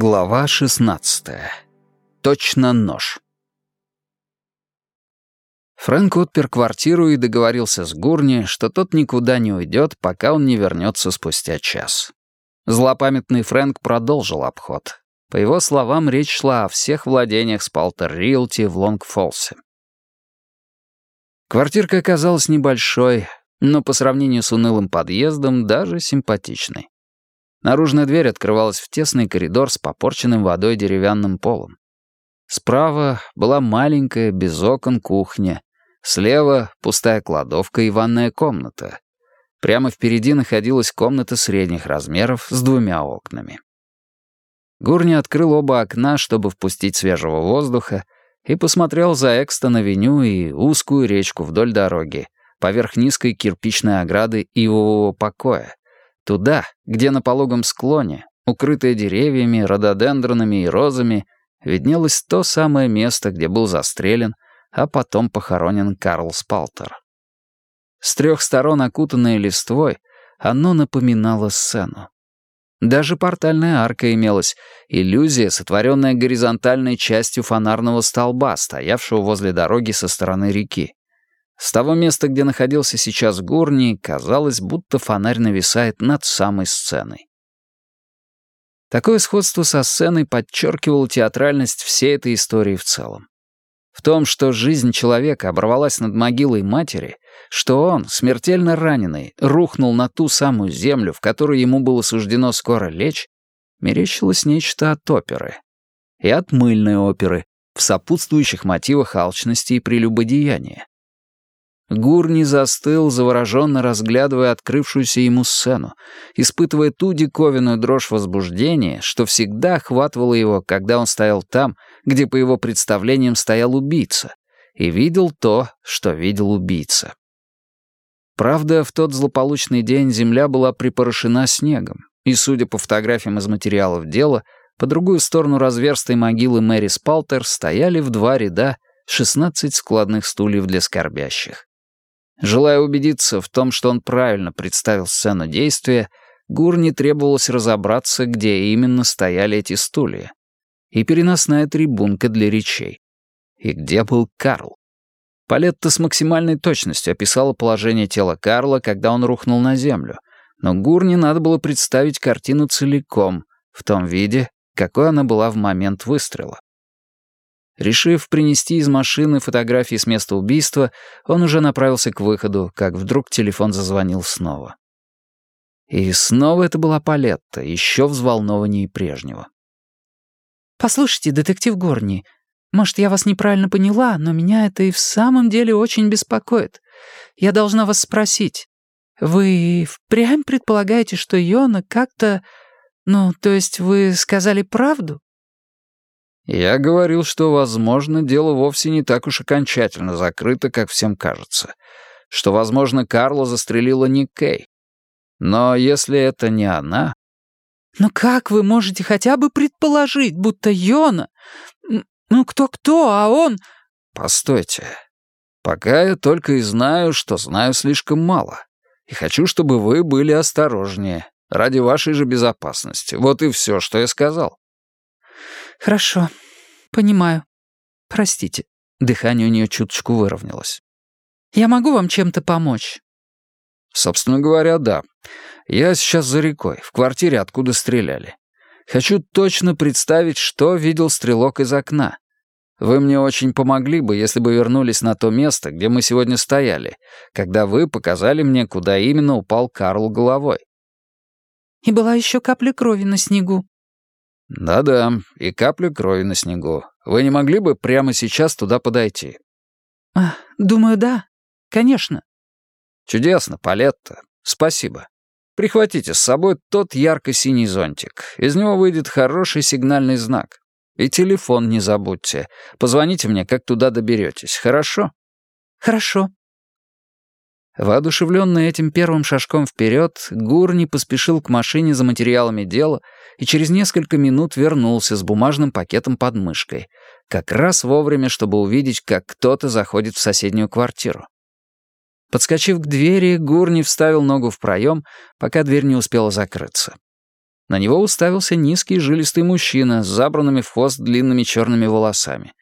Глава 16. Точно нож. Фрэнк отпер квартиру и договорился с Гурни, что тот никуда не уйдет, пока он не вернется спустя час. Злопамятный Фрэнк продолжил обход. По его словам, речь шла о всех владениях Спалтер Риэлти в Лонгфолсе. Квартирка оказалась небольшой, но по сравнению с унылым подъездом даже симпатичной. Наружная дверь открывалась в тесный коридор с попорченным водой деревянным полом. Справа была маленькая, без окон, кухня. Слева — пустая кладовка и ванная комната. Прямо впереди находилась комната средних размеров с двумя окнами. Гурни открыл оба окна, чтобы впустить свежего воздуха, и посмотрел за Экстон-авеню и узкую речку вдоль дороги, поверх низкой кирпичной ограды ивового покоя, Туда, где на пологом склоне, укрытое деревьями, рододендронами и розами, виднелось то самое место, где был застрелен, а потом похоронен Карл Спалтер. С трех сторон окутанное листвой, оно напоминало сцену. Даже портальная арка имелась, иллюзия, сотворенная горизонтальной частью фонарного столба, стоявшего возле дороги со стороны реки. С того места, где находился сейчас Гурни, казалось, будто фонарь нависает над самой сценой. Такое сходство со сценой подчеркивало театральность всей этой истории в целом. В том, что жизнь человека оборвалась над могилой матери, что он, смертельно раненый, рухнул на ту самую землю, в которую ему было суждено скоро лечь, мерещилось нечто от оперы. И от мыльной оперы, в сопутствующих мотивах алчности и прелюбодеяния. Гур не застыл, завороженно разглядывая открывшуюся ему сцену, испытывая ту диковинную дрожь возбуждения, что всегда охватывало его, когда он стоял там, где, по его представлениям, стоял убийца, и видел то, что видел убийца. Правда, в тот злополучный день земля была припорошена снегом, и, судя по фотографиям из материалов дела, по другую сторону разверстой могилы Мэри Спалтер стояли в два ряда 16 складных стульев для скорбящих. Желая убедиться в том, что он правильно представил сцену действия, Гурни требовалось разобраться, где именно стояли эти стулья. И переносная трибунка для речей. И где был Карл? Палетта с максимальной точностью описала положение тела Карла, когда он рухнул на землю, но Гурни надо было представить картину целиком, в том виде, какой она была в момент выстрела. Решив принести из машины фотографии с места убийства, он уже направился к выходу, как вдруг телефон зазвонил снова. И снова это была Палетта, еще взволнованнее прежнего. «Послушайте, детектив Горни, может, я вас неправильно поняла, но меня это и в самом деле очень беспокоит. Я должна вас спросить. Вы впрямь предполагаете, что Йона как-то... Ну, то есть вы сказали правду?» Я говорил, что, возможно, дело вовсе не так уж окончательно закрыто, как всем кажется. Что, возможно, Карла застрелила не Кей. Но если это не она... Но как вы можете хотя бы предположить, будто Йона... Ну, кто-кто, а он... Постойте. Пока я только и знаю, что знаю слишком мало. И хочу, чтобы вы были осторожнее. Ради вашей же безопасности. Вот и все, что я сказал. «Хорошо, понимаю. Простите». Дыхание у нее чуточку выровнялось. «Я могу вам чем-то помочь?» «Собственно говоря, да. Я сейчас за рекой, в квартире, откуда стреляли. Хочу точно представить, что видел стрелок из окна. Вы мне очень помогли бы, если бы вернулись на то место, где мы сегодня стояли, когда вы показали мне, куда именно упал Карл головой». «И была еще капля крови на снегу», «Да-да, и капля крови на снегу. Вы не могли бы прямо сейчас туда подойти?» а, «Думаю, да. Конечно». «Чудесно, Палетта. Спасибо. Прихватите с собой тот ярко-синий зонтик. Из него выйдет хороший сигнальный знак. И телефон не забудьте. Позвоните мне, как туда доберетесь, хорошо?» «Хорошо», Воодушевленный этим первым шажком вперед, Гурни поспешил к машине за материалами дела и через несколько минут вернулся с бумажным пакетом под мышкой, как раз вовремя, чтобы увидеть, как кто-то заходит в соседнюю квартиру. Подскочив к двери, Гурни вставил ногу в проем, пока дверь не успела закрыться. На него уставился низкий жилистый мужчина с забранными в хвост длинными черными волосами.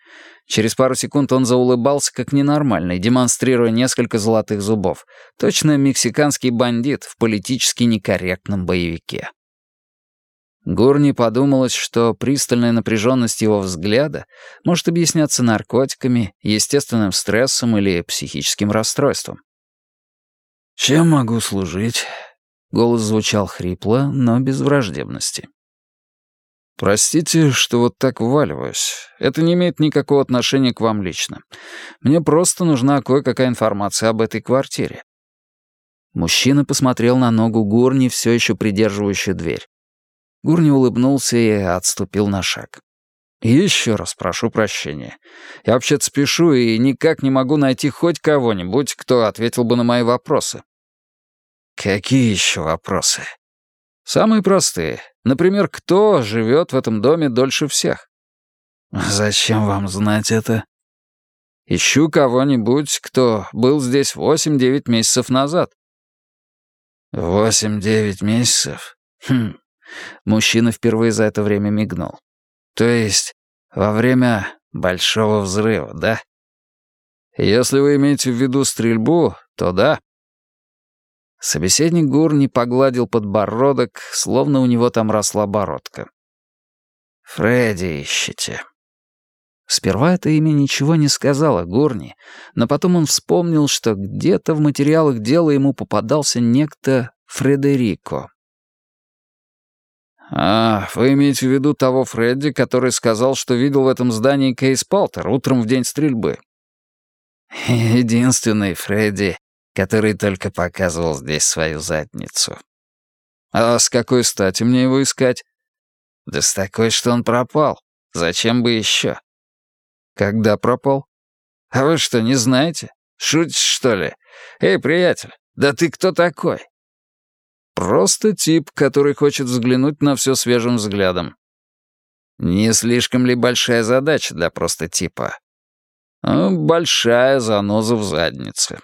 Через пару секунд он заулыбался как ненормальный, демонстрируя несколько золотых зубов. Точно мексиканский бандит в политически некорректном боевике. Гурни подумалось, что пристальная напряженность его взгляда может объясняться наркотиками, естественным стрессом или психическим расстройством. «Чем могу служить?» Голос звучал хрипло, но без враждебности. «Простите, что вот так вваливаюсь. Это не имеет никакого отношения к вам лично. Мне просто нужна кое-какая информация об этой квартире». Мужчина посмотрел на ногу Гурни, все еще придерживающую дверь. Гурни улыбнулся и отступил на шаг. «Еще раз прошу прощения. Я вообще-то спешу и никак не могу найти хоть кого-нибудь, кто ответил бы на мои вопросы». «Какие еще вопросы?» «Самые простые. Например, кто живет в этом доме дольше всех?» «Зачем вам знать это?» «Ищу кого-нибудь, кто был здесь восемь-девять месяцев назад». «Восемь-девять месяцев? Хм, Мужчина впервые за это время мигнул. То есть во время большого взрыва, да? Если вы имеете в виду стрельбу, то да. Собеседник Гурни погладил подбородок, словно у него там росла бородка. «Фредди ищете». Сперва это имя ничего не сказала Гурни, но потом он вспомнил, что где-то в материалах дела ему попадался некто Фредерико. «А, вы имеете в виду того Фредди, который сказал, что видел в этом здании Кейс Палтер утром в день стрельбы?» «Единственный Фредди, который только показывал здесь свою задницу». «А с какой стати мне его искать?» «Да с такой, что он пропал. Зачем бы еще?» «Когда пропал?» «А вы что, не знаете? Шутишь, что ли? Эй, приятель, да ты кто такой?» Просто тип, который хочет взглянуть на все свежим взглядом. Не слишком ли большая задача для просто типа? Большая заноза в заднице.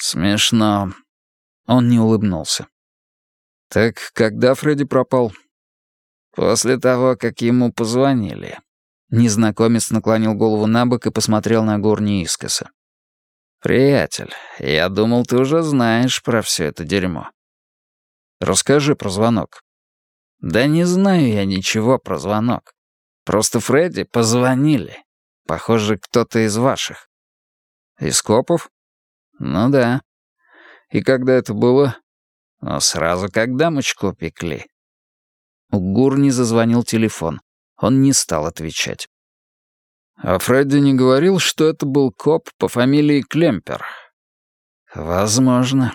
Смешно. Он не улыбнулся. Так когда Фредди пропал? После того, как ему позвонили. Незнакомец наклонил голову на бок и посмотрел на Горни искоса. «Приятель, я думал, ты уже знаешь про все это дерьмо». Расскажи про звонок». «Да не знаю я ничего про звонок. Просто Фредди позвонили. Похоже, кто-то из ваших». «Из копов?» «Ну да». «И когда это было?» «Ну, сразу, как дамочку пекли». У Гурни зазвонил телефон. Он не стал отвечать. «А Фредди не говорил, что это был коп по фамилии Клемпер?» «Возможно».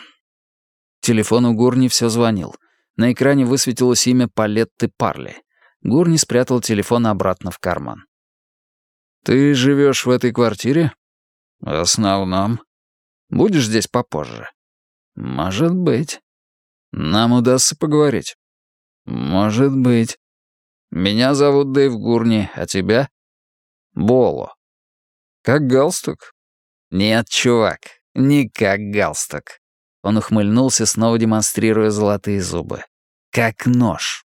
Телефон у Гурни все звонил. На экране высветилось имя Палетты Парли. Гурни спрятал телефон обратно в карман. «Ты живешь в этой квартире?» «В основном». «Будешь здесь попозже?» «Может быть». «Нам удастся поговорить?» «Может быть». «Меня зовут Дэйв Гурни, а тебя?» «Боло». «Как галстук?» «Нет, чувак, не как галстук». Он ухмыльнулся, снова демонстрируя золотые зубы. «Как нож».